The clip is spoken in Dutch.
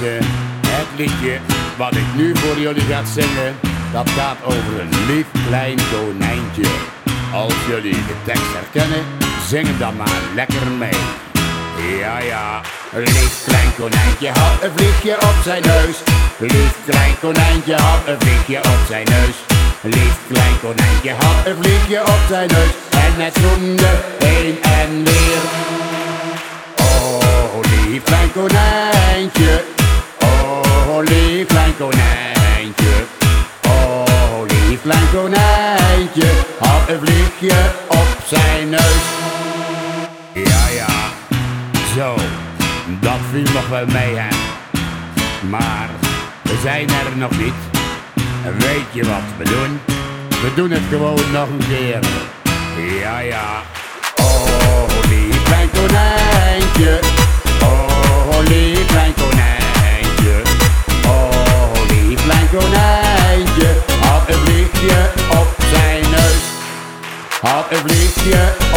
het liedje wat ik nu voor jullie ga zingen, dat gaat over een lief klein konijntje. Als jullie de tekst herkennen, zing hem dan maar lekker mee. Ja, ja, lief klein konijntje had een vliegje op zijn neus. Lief klein konijntje had een vliegje op zijn neus. Lief klein konijntje had een vliegje op zijn neus. En het zoemde heen en weer. Oh, lief klein konijntje. Lief klein konijntje. Oh, lief klein konijntje. Had een vliegje op zijn neus. Ja, ja, zo, dat viel nog wel mee, hè. Maar we zijn er nog niet. Weet je wat we doen? We doen het gewoon nog een keer. Ja, ja. Vliegje op zijn